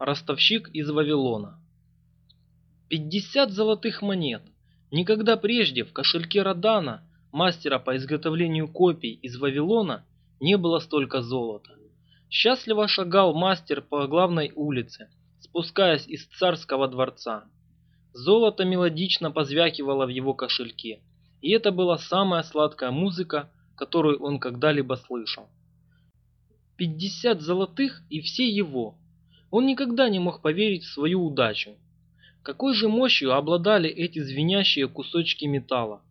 Ростовщик из Вавилона. 50 золотых монет. Никогда прежде в кошельке Родана, мастера по изготовлению копий из Вавилона, не было столько золота. Счастливо шагал мастер по главной улице, спускаясь из царского дворца. Золото мелодично позвякивало в его кошельке, и это была самая сладкая музыка, которую он когда-либо слышал. 50 золотых и все его. Он никогда не мог поверить в свою удачу. Какой же мощью обладали эти звенящие кусочки металла?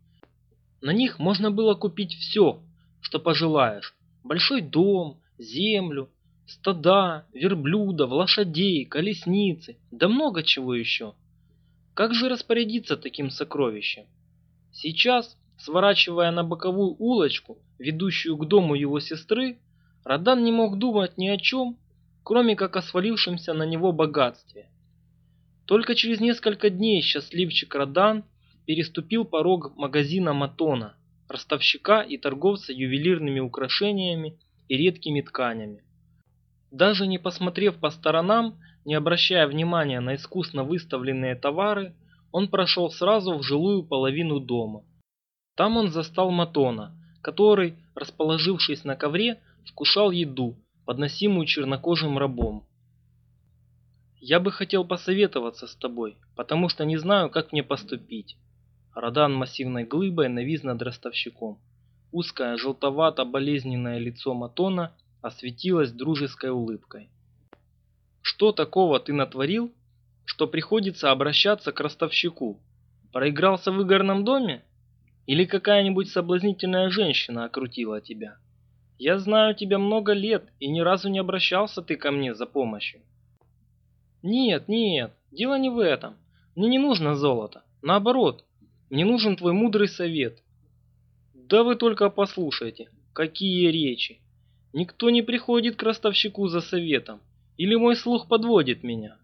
На них можно было купить все, что пожелаешь. Большой дом, землю, стада, верблюдов, лошадей, колесницы, да много чего еще. Как же распорядиться таким сокровищем? Сейчас, сворачивая на боковую улочку, ведущую к дому его сестры, Радан не мог думать ни о чем, кроме как о свалившемся на него богатстве. Только через несколько дней счастливчик Радан переступил порог магазина Матона, ростовщика и торговца ювелирными украшениями и редкими тканями. Даже не посмотрев по сторонам, не обращая внимания на искусно выставленные товары, он прошел сразу в жилую половину дома. Там он застал Матона, который, расположившись на ковре, вкушал еду, подносимую чернокожим рабом. «Я бы хотел посоветоваться с тобой, потому что не знаю, как мне поступить». Радан массивной глыбой навис над ростовщиком. Узкое желтовато-болезненное лицо Матона осветилось дружеской улыбкой. «Что такого ты натворил, что приходится обращаться к ростовщику? Проигрался в игорном доме? Или какая-нибудь соблазнительная женщина окрутила тебя?» Я знаю тебя много лет, и ни разу не обращался ты ко мне за помощью. Нет, нет, дело не в этом. Мне не нужно золото. Наоборот, мне нужен твой мудрый совет. Да вы только послушайте, какие речи. Никто не приходит к ростовщику за советом. Или мой слух подводит меня?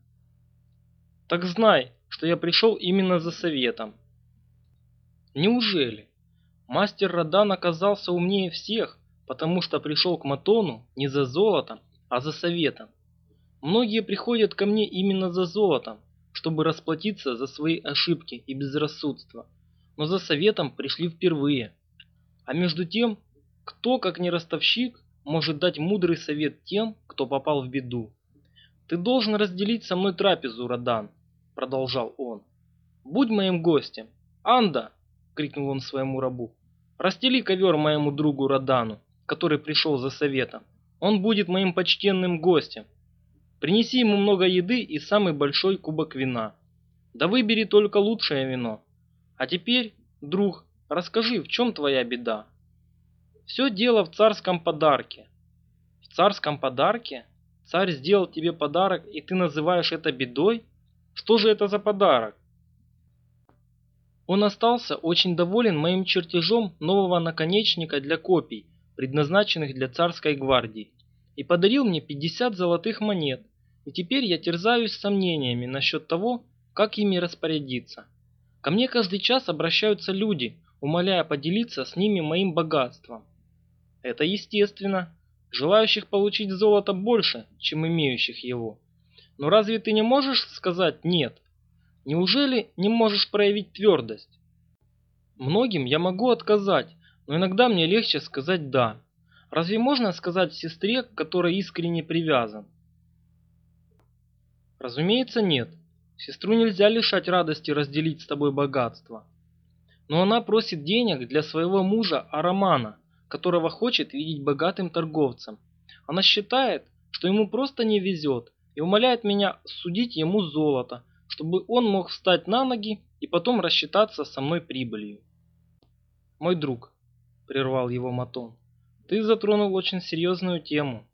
Так знай, что я пришел именно за советом. Неужели? Мастер Радан оказался умнее всех потому что пришел к Матону не за золотом, а за советом. Многие приходят ко мне именно за золотом, чтобы расплатиться за свои ошибки и безрассудство, но за советом пришли впервые. А между тем, кто, как не ростовщик, может дать мудрый совет тем, кто попал в беду? «Ты должен разделить со мной трапезу, Радан», — продолжал он. «Будь моим гостем». «Анда!» — крикнул он своему рабу. «Расстели ковер моему другу Радану, который пришел за советом. Он будет моим почтенным гостем. Принеси ему много еды и самый большой кубок вина. Да выбери только лучшее вино. А теперь, друг, расскажи, в чем твоя беда? Все дело в царском подарке. В царском подарке? Царь сделал тебе подарок, и ты называешь это бедой? Что же это за подарок? Он остался очень доволен моим чертежом нового наконечника для копий, предназначенных для царской гвардии, и подарил мне 50 золотых монет, и теперь я терзаюсь сомнениями насчет того, как ими распорядиться. Ко мне каждый час обращаются люди, умоляя поделиться с ними моим богатством. Это естественно. Желающих получить золото больше, чем имеющих его. Но разве ты не можешь сказать «нет»? Неужели не можешь проявить твердость? Многим я могу отказать, но иногда мне легче сказать «да». Разве можно сказать сестре, к которой искренне привязан? Разумеется, нет. Сестру нельзя лишать радости разделить с тобой богатство. Но она просит денег для своего мужа Арамана, которого хочет видеть богатым торговцем. Она считает, что ему просто не везет, и умоляет меня судить ему золото, чтобы он мог встать на ноги и потом рассчитаться со мной прибылью. Мой друг, – прервал его Матон. «Ты затронул очень серьезную тему.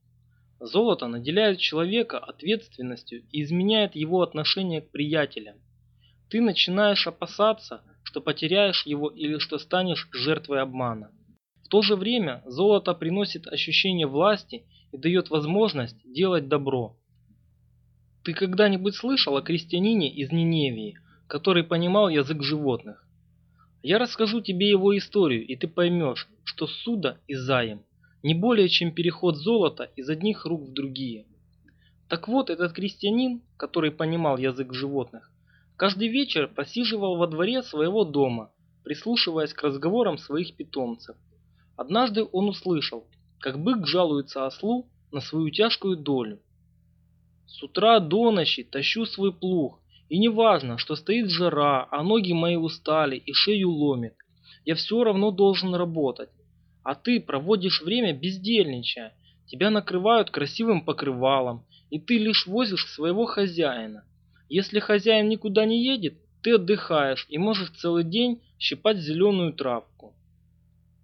Золото наделяет человека ответственностью и изменяет его отношение к приятелям. Ты начинаешь опасаться, что потеряешь его или что станешь жертвой обмана. В то же время золото приносит ощущение власти и дает возможность делать добро. Ты когда-нибудь слышал о крестьянине из Ниневии, который понимал язык животных? Я расскажу тебе его историю, и ты поймешь, что суда и заем не более чем переход золота из одних рук в другие. Так вот, этот крестьянин, который понимал язык животных, каждый вечер посиживал во дворе своего дома, прислушиваясь к разговорам своих питомцев. Однажды он услышал, как бык жалуется ослу на свою тяжкую долю. С утра до ночи тащу свой плуг, и не важно, что стоит жара, а ноги мои устали и шею ломит. Я все равно должен работать. А ты проводишь время бездельничая. Тебя накрывают красивым покрывалом, и ты лишь возишь своего хозяина. Если хозяин никуда не едет, ты отдыхаешь и можешь целый день щипать зеленую травку.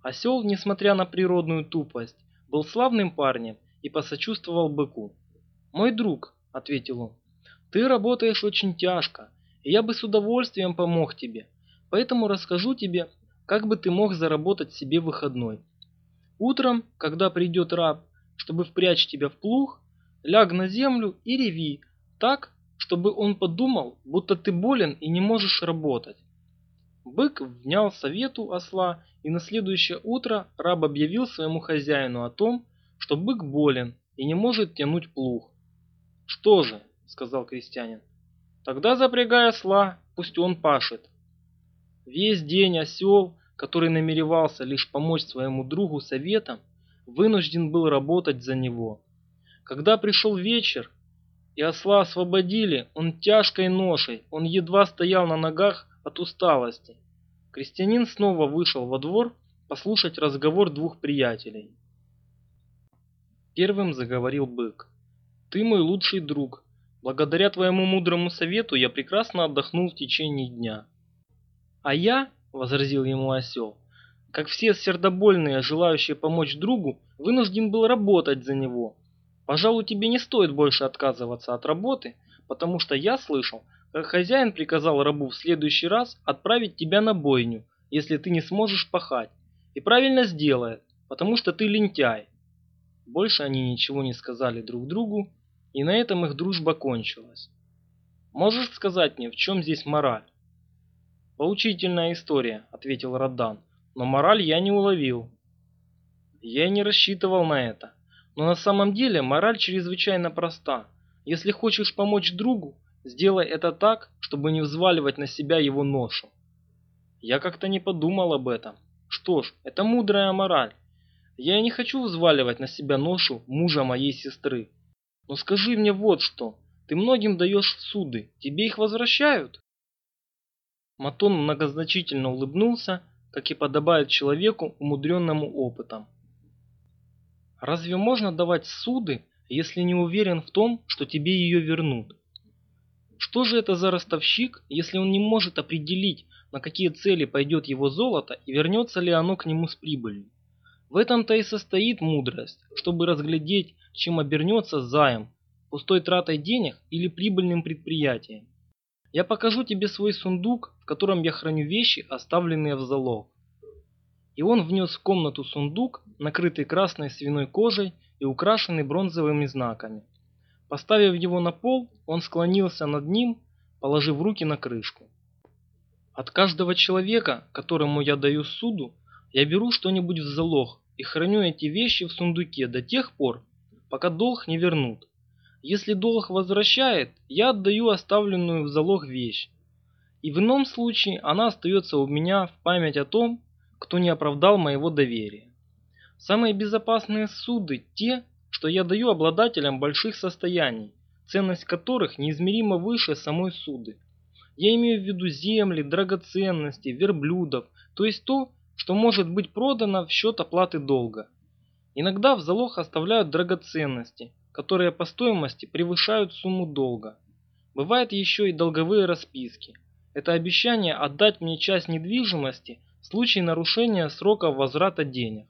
Осел, несмотря на природную тупость, был славным парнем и посочувствовал быку. «Мой друг», — ответил он, ты работаешь очень тяжко, и я бы с удовольствием помог тебе. Поэтому расскажу тебе, как бы ты мог заработать себе выходной. Утром, когда придет раб, чтобы впрячь тебя в плуг, ляг на землю и реви так, чтобы он подумал, будто ты болен и не можешь работать. Бык внял совету осла, и на следующее утро раб объявил своему хозяину о том, что бык болен и не может тянуть плуг. Что же, сказал крестьянин. Тогда запрягай осла, пусть он пашет. Весь день осел, который намеревался лишь помочь своему другу советом, вынужден был работать за него. Когда пришел вечер, и осла освободили, он тяжкой ношей, он едва стоял на ногах от усталости. Крестьянин снова вышел во двор послушать разговор двух приятелей. Первым заговорил бык. «Ты мой лучший друг, Благодаря твоему мудрому совету я прекрасно отдохнул в течение дня. А я, возразил ему осел, как все сердобольные, желающие помочь другу, вынужден был работать за него. Пожалуй, тебе не стоит больше отказываться от работы, потому что я слышал, как хозяин приказал рабу в следующий раз отправить тебя на бойню, если ты не сможешь пахать. И правильно сделает, потому что ты лентяй. Больше они ничего не сказали друг другу, и на этом их дружба кончилась. Можешь сказать мне, в чем здесь мораль? Поучительная история, ответил Радан, но мораль я не уловил. Я не рассчитывал на это. Но на самом деле мораль чрезвычайно проста. Если хочешь помочь другу, сделай это так, чтобы не взваливать на себя его ношу. Я как-то не подумал об этом. Что ж, это мудрая мораль. Я и не хочу взваливать на себя ношу мужа моей сестры. Но скажи мне вот что. Ты многим даешь суды. Тебе их возвращают? Матон многозначительно улыбнулся, как и подобает человеку, умудренному опытом. Разве можно давать суды, если не уверен в том, что тебе ее вернут? Что же это за ростовщик, если он не может определить, на какие цели пойдет его золото и вернется ли оно к нему с прибылью? В этом-то и состоит мудрость, чтобы разглядеть, чем обернется займ, пустой тратой денег или прибыльным предприятием. Я покажу тебе свой сундук, в котором я храню вещи, оставленные в залог. И он внес в комнату сундук, накрытый красной свиной кожей и украшенный бронзовыми знаками. Поставив его на пол, он склонился над ним, положив руки на крышку. От каждого человека, которому я даю суду, я беру что-нибудь в залог и храню эти вещи в сундуке до тех пор, пока долг не вернут. Если долг возвращает, я отдаю оставленную в залог вещь. И в ином случае она остается у меня в память о том, кто не оправдал моего доверия. Самые безопасные суды те, что я даю обладателям больших состояний, ценность которых неизмеримо выше самой суды. Я имею в виду земли, драгоценности, верблюдов, то есть то, что может быть продано в счет оплаты долга. Иногда в залог оставляют драгоценности, которые по стоимости превышают сумму долга. Бывают еще и долговые расписки. Это обещание отдать мне часть недвижимости в случае нарушения срока возврата денег.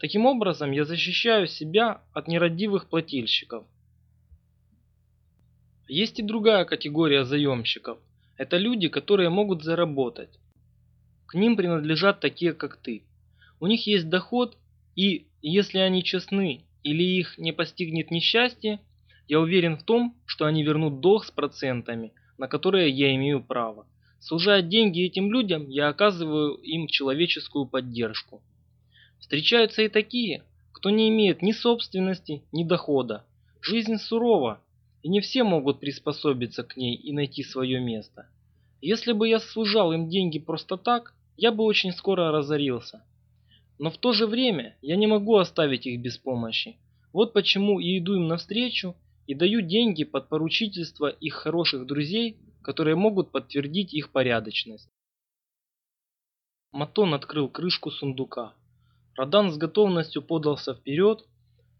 Таким образом я защищаю себя от нерадивых плательщиков. Есть и другая категория заемщиков. Это люди, которые могут заработать. К ним принадлежат такие, как ты. У них есть доход, и если они честны или их не постигнет несчастье, я уверен в том, что они вернут долг с процентами, на которые я имею право. Сужая деньги этим людям, я оказываю им человеческую поддержку. Встречаются и такие, кто не имеет ни собственности, ни дохода. Жизнь сурова, и не все могут приспособиться к ней и найти свое место. Если бы я служал им деньги просто так, я бы очень скоро разорился. Но в то же время я не могу оставить их без помощи. Вот почему и иду им навстречу и даю деньги под поручительство их хороших друзей, которые могут подтвердить их порядочность. Матон открыл крышку сундука. Родан с готовностью подался вперед.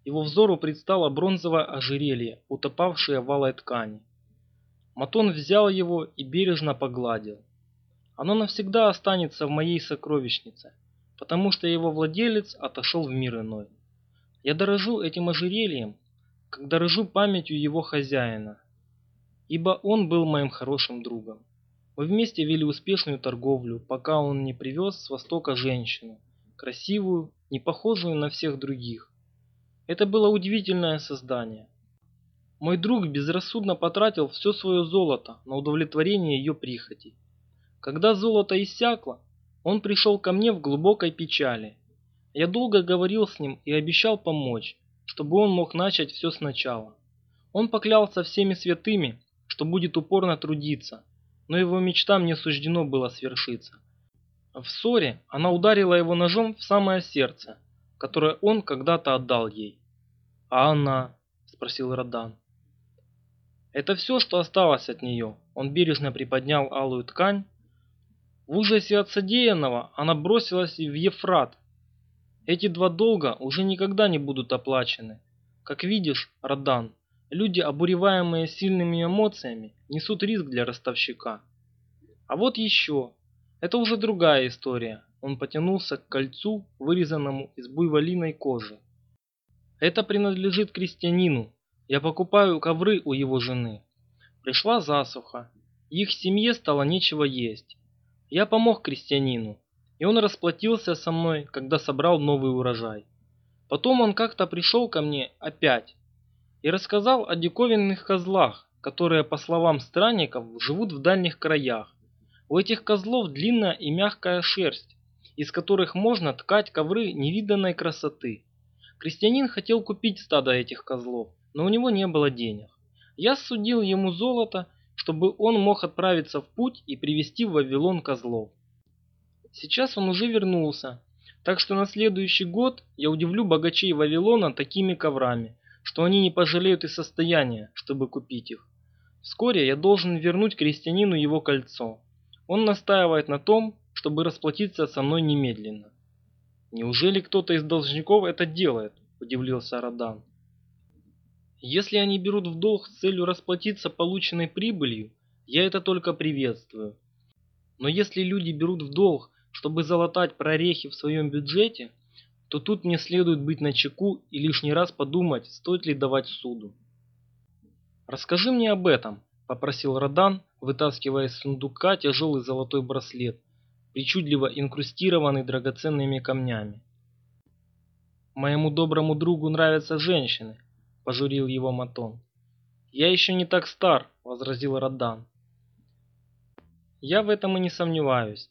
Его взору предстало бронзовое ожерелье, утопавшее в алой ткани. Матон взял его и бережно погладил. Оно навсегда останется в моей сокровищнице, потому что его владелец отошел в мир иной. Я дорожу этим ожерельем, как дорожу памятью его хозяина, ибо он был моим хорошим другом. Мы вместе вели успешную торговлю, пока он не привез с востока женщину, красивую, не похожую на всех других. Это было удивительное создание. Мой друг безрассудно потратил все свое золото на удовлетворение ее прихотей. Когда золото иссякло, он пришел ко мне в глубокой печали. Я долго говорил с ним и обещал помочь, чтобы он мог начать все сначала. Он поклялся всеми святыми, что будет упорно трудиться, но его мечтам не суждено было свершиться. В ссоре она ударила его ножом в самое сердце, которое он когда-то отдал ей. «А она?» – спросил Родан. «Это все, что осталось от нее». Он бережно приподнял алую ткань. В ужасе от содеянного она бросилась в Ефрат. Эти два долга уже никогда не будут оплачены. Как видишь, Родан, Люди, обуреваемые сильными эмоциями, несут риск для ростовщика. А вот еще. Это уже другая история. Он потянулся к кольцу, вырезанному из буйволиной кожи. Это принадлежит крестьянину. Я покупаю ковры у его жены. Пришла засуха. Их семье стало нечего есть. Я помог крестьянину, и он расплатился со мной, когда собрал новый урожай. Потом он как-то пришел ко мне опять и рассказал о диковинных козлах, которые, по словам странников, живут в дальних краях. У этих козлов длинная и мягкая шерсть, из которых можно ткать ковры невиданной красоты. Крестьянин хотел купить стадо этих козлов, но у него не было денег. Я судил ему золото, чтобы он мог отправиться в путь и привезти в Вавилон козлов. Сейчас он уже вернулся, так что на следующий год я удивлю богачей Вавилона такими коврами, что они не пожалеют и состояния, чтобы купить их. Вскоре я должен вернуть крестьянину его кольцо. Он настаивает на том, чтобы расплатиться со мной немедленно. Неужели кто-то из должников это делает? Удивился Радан. Если они берут в долг с целью расплатиться полученной прибылью, я это только приветствую. Но если люди берут в долг, чтобы залатать прорехи в своем бюджете, то тут мне следует быть начеку и лишний раз подумать, стоит ли давать суду. «Расскажи мне об этом», – попросил Родан, вытаскивая из сундука тяжелый золотой браслет, причудливо инкрустированный драгоценными камнями. «Моему доброму другу нравятся женщины», – пожурил его Матон. «Я еще не так стар», – возразил Родан. «Я в этом и не сомневаюсь.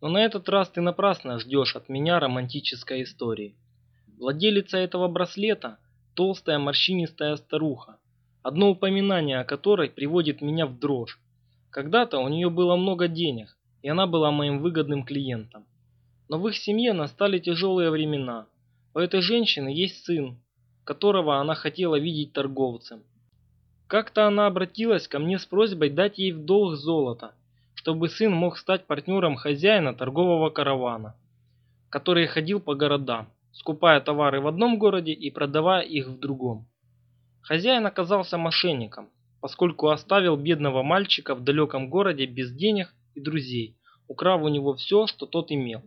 Но на этот раз ты напрасно ждешь от меня романтической истории. Владелица этого браслета – толстая морщинистая старуха, одно упоминание о которой приводит меня в дрожь. Когда-то у нее было много денег, и она была моим выгодным клиентом. Но в их семье настали тяжелые времена. У этой женщины есть сын, которого она хотела видеть торговцем. Как-то она обратилась ко мне с просьбой дать ей в долг золото, чтобы сын мог стать партнером хозяина торгового каравана, который ходил по городам, скупая товары в одном городе и продавая их в другом. Хозяин оказался мошенником, поскольку оставил бедного мальчика в далеком городе без денег и друзей, украв у него все, что тот имел.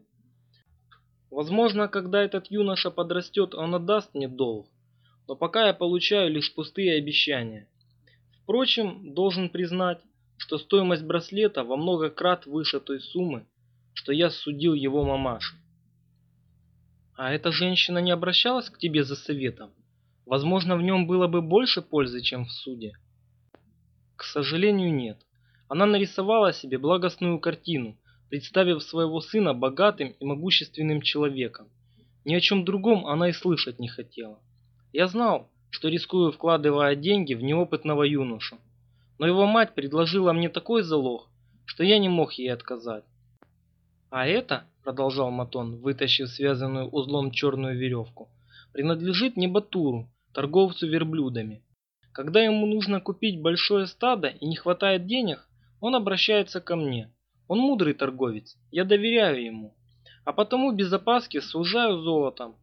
Возможно, когда этот юноша подрастет, он отдаст мне долг, но пока я получаю лишь пустые обещания. Впрочем, должен признать, что стоимость браслета во много крат выше той суммы, что я судил его мамаше. А эта женщина не обращалась к тебе за советом? Возможно, в нем было бы больше пользы, чем в суде. К сожалению, нет. Она нарисовала себе благостную картину, представив своего сына богатым и могущественным человеком. Ни о чем другом она и слышать не хотела. Я знал, что рискую, вкладывая деньги в неопытного юношу. Но его мать предложила мне такой залог, что я не мог ей отказать. А это, продолжал Матон, вытащив связанную узлом черную веревку, принадлежит не Батуру, торговцу верблюдами. Когда ему нужно купить большое стадо и не хватает денег, он обращается ко мне. Он мудрый торговец, я доверяю ему. А потому без опаски сужаю золотом.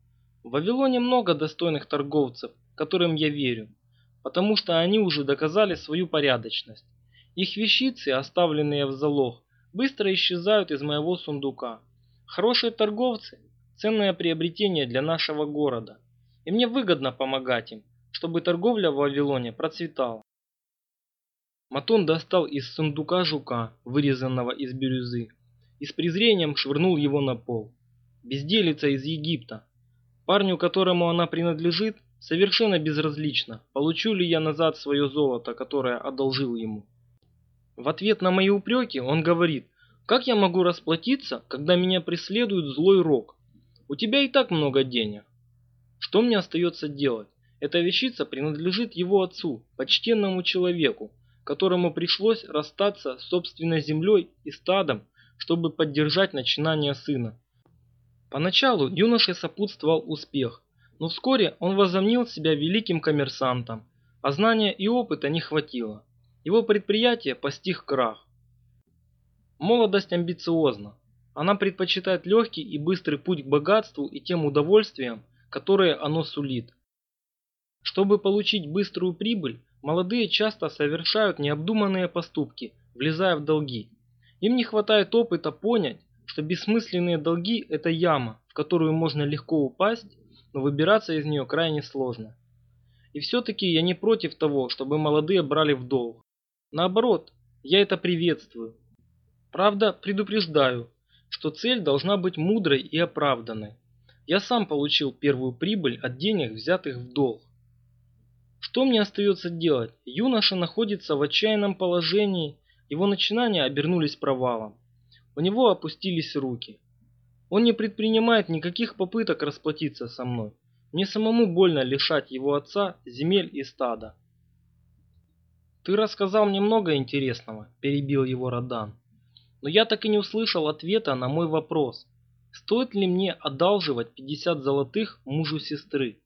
В Вавилоне много достойных торговцев, которым я верю, потому что они уже доказали свою порядочность. Их вещицы, оставленные в залог, быстро исчезают из моего сундука. Хорошие торговцы – ценное приобретение для нашего города, и мне выгодно помогать им, чтобы торговля в Вавилоне процветала. Матон достал из сундука жука, вырезанного из бирюзы, и с презрением швырнул его на пол. Безделица из Египта. Парню, которому она принадлежит, совершенно безразлично, получу ли я назад свое золото, которое одолжил ему. В ответ на мои упреки он говорит, как я могу расплатиться, когда меня преследует злой рок? У тебя и так много денег. Что мне остается делать? Эта вещица принадлежит его отцу, почтенному человеку, которому пришлось расстаться с собственной землей и стадом, чтобы поддержать начинание сына. Поначалу юноше сопутствовал успех, но вскоре он возомнил себя великим коммерсантом, а знания и опыта не хватило. Его предприятие постиг крах. Молодость амбициозна. Она предпочитает легкий и быстрый путь к богатству и тем удовольствиям, которые оно сулит. Чтобы получить быструю прибыль, молодые часто совершают необдуманные поступки, влезая в долги. Им не хватает опыта понять, что бессмысленные долги – это яма, в которую можно легко упасть, но выбираться из нее крайне сложно. И все-таки я не против того, чтобы молодые брали в долг. Наоборот, я это приветствую. Правда, предупреждаю, что цель должна быть мудрой и оправданной. Я сам получил первую прибыль от денег, взятых в долг. Что мне остается делать? Юноша находится в отчаянном положении, его начинания обернулись провалом. У него опустились руки. Он не предпринимает никаких попыток расплатиться со мной. Мне самому больно лишать его отца земель и стада. «Ты рассказал мне много интересного», – перебил его Родан. «Но я так и не услышал ответа на мой вопрос. Стоит ли мне одалживать 50 золотых мужу сестры?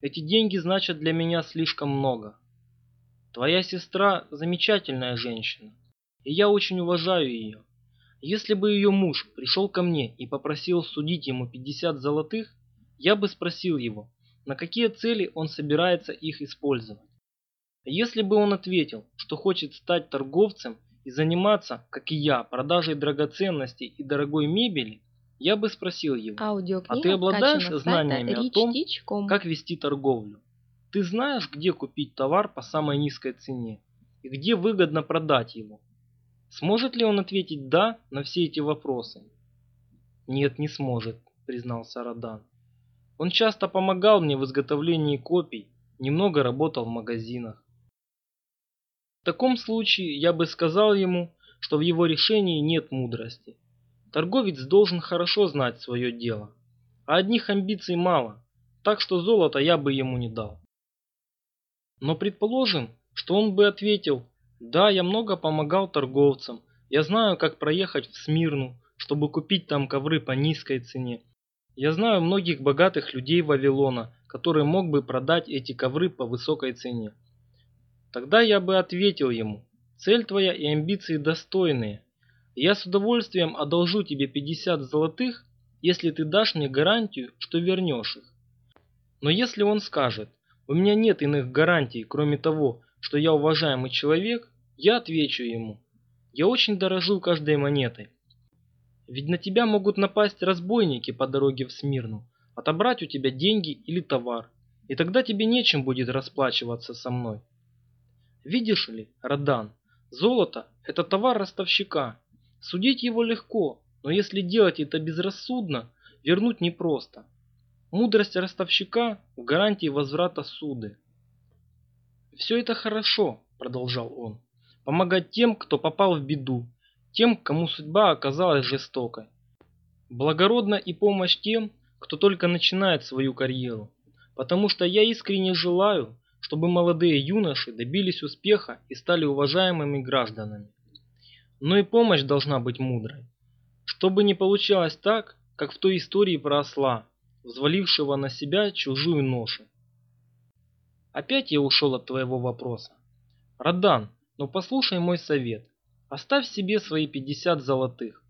Эти деньги значат для меня слишком много. Твоя сестра – замечательная женщина, и я очень уважаю ее. Если бы ее муж пришел ко мне и попросил судить ему 50 золотых, я бы спросил его, на какие цели он собирается их использовать. Если бы он ответил, что хочет стать торговцем и заниматься, как и я, продажей драгоценностей и дорогой мебели, я бы спросил его, а ты обладаешь знаниями о том, как вести торговлю? Ты знаешь, где купить товар по самой низкой цене и где выгодно продать его? Сможет ли он ответить «да» на все эти вопросы? Нет, не сможет, признался Радан. Он часто помогал мне в изготовлении копий, немного работал в магазинах. В таком случае я бы сказал ему, что в его решении нет мудрости. Торговец должен хорошо знать свое дело. А одних амбиций мало, так что золото я бы ему не дал. Но предположим, что он бы ответил да, я много помогал торговцам. Я знаю, как проехать в Смирну, чтобы купить там ковры по низкой цене. Я знаю многих богатых людей Вавилона, которые мог бы продать эти ковры по высокой цене. Тогда я бы ответил ему, цель твоя и амбиции достойные. Я с удовольствием одолжу тебе 50 золотых, если ты дашь мне гарантию, что вернешь их. Но если он скажет, у меня нет иных гарантий, кроме того, что я уважаемый человек, я отвечу ему. Я очень дорожу каждой монетой. Ведь на тебя могут напасть разбойники по дороге в Смирну, отобрать у тебя деньги или товар, и тогда тебе нечем будет расплачиваться со мной. Видишь ли, Радан, золото – это товар ростовщика. Судить его легко, но если делать это безрассудно, вернуть непросто. Мудрость ростовщика в гарантии возврата суды. «Все это хорошо», – продолжал он. «Помогать тем, кто попал в беду, тем, кому судьба оказалась жестокой. Благородно и помощь тем, кто только начинает свою карьеру, потому что я искренне желаю, чтобы молодые юноши добились успеха и стали уважаемыми гражданами. Но и помощь должна быть мудрой. Чтобы не получалось так, как в той истории про осла, взвалившего на себя чужую ношу. Опять я ушел от твоего вопроса. Радан, но послушай мой совет. Оставь себе свои 50 золотых.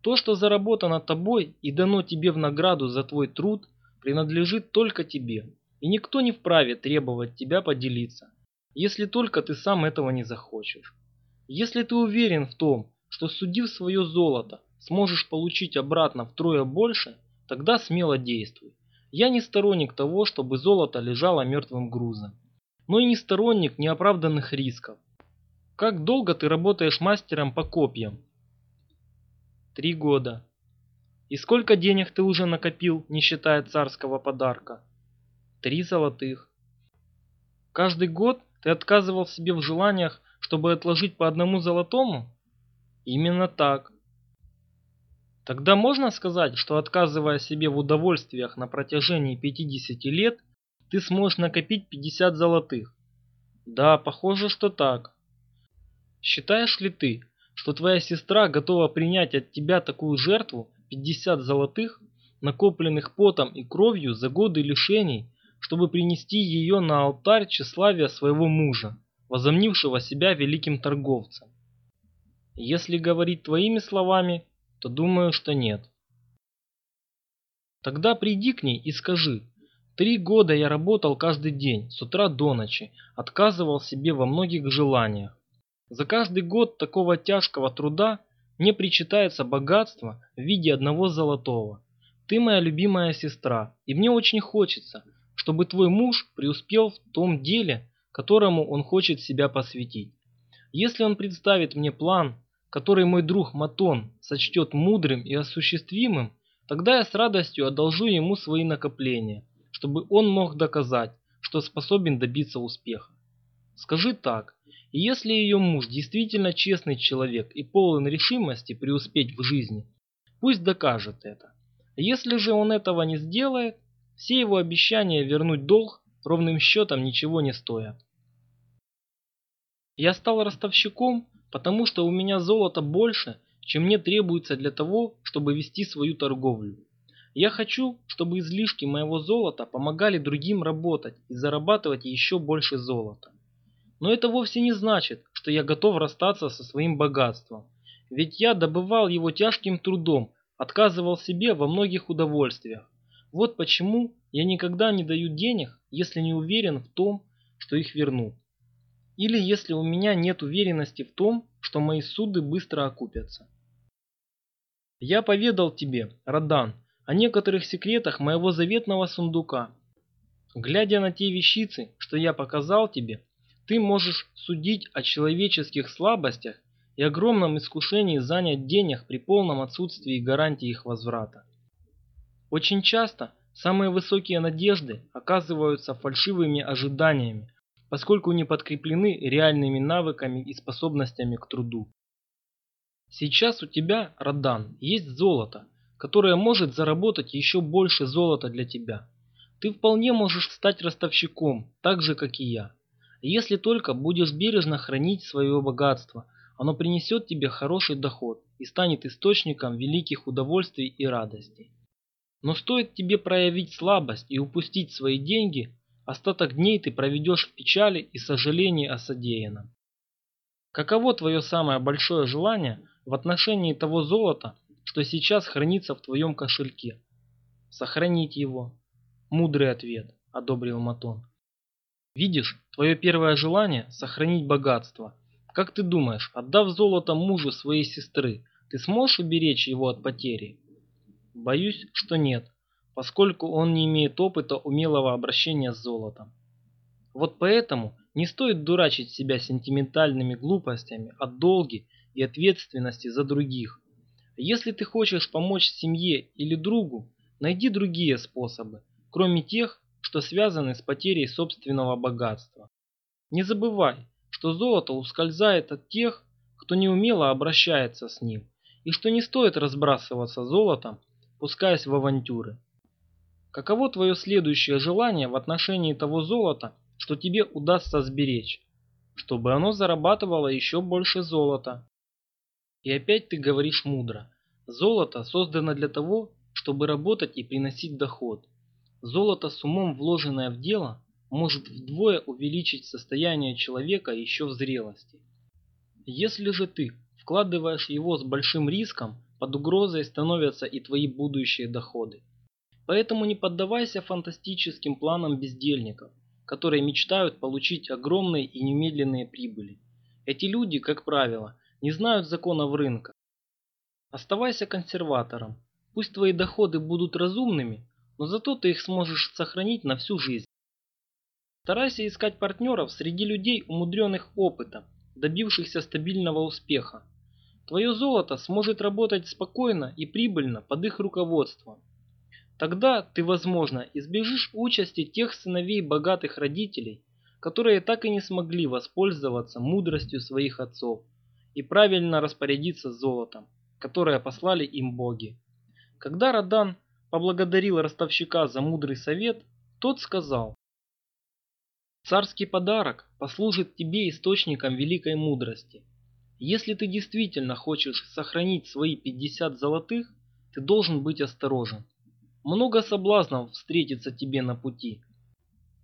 То, что заработано тобой и дано тебе в награду за твой труд, принадлежит только тебе, и никто не вправе требовать тебя поделиться, если только ты сам этого не захочешь. Если ты уверен в том, что судив свое золото, сможешь получить обратно втрое больше, тогда смело действуй. Я не сторонник того, чтобы золото лежало мертвым грузом, но и не сторонник неоправданных рисков. Как долго ты работаешь мастером по копьям? Три года. И сколько денег ты уже накопил, не считая царского подарка? Три золотых. Каждый год ты отказывал себе в желаниях, чтобы отложить по одному золотому? Именно так. Тогда можно сказать, что отказывая себе в удовольствиях на протяжении 50 лет, ты сможешь накопить 50 золотых? Да, похоже, что так. Считаешь ли ты, что твоя сестра готова принять от тебя такую жертву 50 золотых, накопленных потом и кровью за годы лишений, чтобы принести ее на алтарь тщеславия своего мужа, возомнившего себя великим торговцем? Если говорить твоими словами, то думаю, что нет. Тогда приди к ней и скажи, три года я работал каждый день, с утра до ночи, отказывал себе во многих желаниях. За каждый год такого тяжкого труда мне причитается богатство в виде одного золотого. Ты моя любимая сестра, и мне очень хочется, чтобы твой муж преуспел в том деле, которому он хочет себя посвятить. Если он представит мне план, который мой друг Матон сочтет мудрым и осуществимым, тогда я с радостью одолжу ему свои накопления, чтобы он мог доказать, что способен добиться успеха. Скажи так, и если ее муж действительно честный человек и полон решимости преуспеть в жизни, пусть докажет это. Если же он этого не сделает, все его обещания вернуть долг ровным счетом ничего не стоят. Я стал ростовщиком, потому что у меня золота больше, чем мне требуется для того, чтобы вести свою торговлю. Я хочу, чтобы излишки моего золота помогали другим работать и зарабатывать еще больше золота. Но это вовсе не значит, что я готов расстаться со своим богатством. Ведь я добывал его тяжким трудом, отказывал себе во многих удовольствиях. Вот почему я никогда не даю денег, если не уверен в том, что их вернут. Или если у меня нет уверенности в том, что мои суды быстро окупятся. Я поведал тебе, Радан, о некоторых секретах моего заветного сундука. Глядя на те вещицы, что я показал тебе, ты можешь судить о человеческих слабостях и огромном искушении занять денег при полном отсутствии гарантии их возврата. Очень часто самые высокие надежды оказываются фальшивыми ожиданиями, поскольку не подкреплены реальными навыками и способностями к труду. Сейчас у тебя, Радан, есть золото, которое может заработать еще больше золота для тебя. Ты вполне можешь стать ростовщиком, так же, как и я. Если только будешь бережно хранить свое богатство, оно принесет тебе хороший доход и станет источником великих удовольствий и радостей. Но стоит тебе проявить слабость и упустить свои деньги, Остаток дней ты проведешь в печали и сожалении о содеянном. Каково твое самое большое желание в отношении того золота, что сейчас хранится в твоем кошельке? Сохранить его. Мудрый ответ, одобрил Матон. Видишь, твое первое желание – сохранить богатство. Как ты думаешь, отдав золото мужу своей сестры, ты сможешь уберечь его от потери? Боюсь, что нет поскольку он не имеет опыта умелого обращения с золотом. Вот поэтому не стоит дурачить себя сентиментальными глупостями от долги и ответственности за других. Если ты хочешь помочь семье или другу, найди другие способы, кроме тех, что связаны с потерей собственного богатства. Не забывай, что золото ускользает от тех, кто неумело обращается с ним, и что не стоит разбрасываться золотом, пускаясь в авантюры. Каково твое следующее желание в отношении того золота, что тебе удастся сберечь, чтобы оно зарабатывало еще больше золота. И опять ты говоришь мудро. Золото создано для того, чтобы работать и приносить доход. Золото с умом вложенное в дело может вдвое увеличить состояние человека еще в зрелости. Если же ты вкладываешь его с большим риском, под угрозой становятся и твои будущие доходы. Поэтому не поддавайся фантастическим планам бездельников, которые мечтают получить огромные и немедленные прибыли. Эти люди, как правило, не знают законов рынка. Оставайся консерватором. Пусть твои доходы будут разумными, но зато ты их сможешь сохранить на всю жизнь. Старайся искать партнеров среди людей, умудренных опытом, добившихся стабильного успеха. Твое золото сможет работать спокойно и прибыльно под их руководством. Тогда ты, возможно, избежишь участи тех сыновей богатых родителей, которые так и не смогли воспользоваться мудростью своих отцов и правильно распорядиться золотом, которое послали им боги. Когда Радан поблагодарил ростовщика за мудрый совет, тот сказал, «Царский подарок послужит тебе источником великой мудрости. Если ты действительно хочешь сохранить свои 50 золотых, ты должен быть осторожен. Много соблазнов встретится тебе на пути.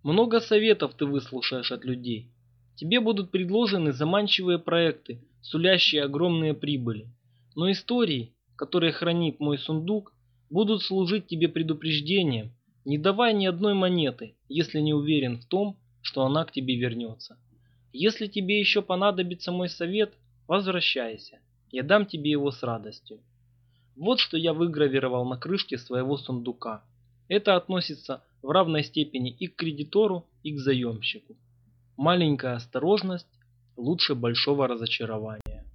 Много советов ты выслушаешь от людей. Тебе будут предложены заманчивые проекты, сулящие огромные прибыли. Но истории, которые хранит мой сундук, будут служить тебе предупреждением. Не давай ни одной монеты, если не уверен в том, что она к тебе вернется. Если тебе еще понадобится мой совет, возвращайся. Я дам тебе его с радостью. Вот что я выгравировал на крышке своего сундука. Это относится в равной степени и к кредитору, и к заемщику. Маленькая осторожность лучше большого разочарования.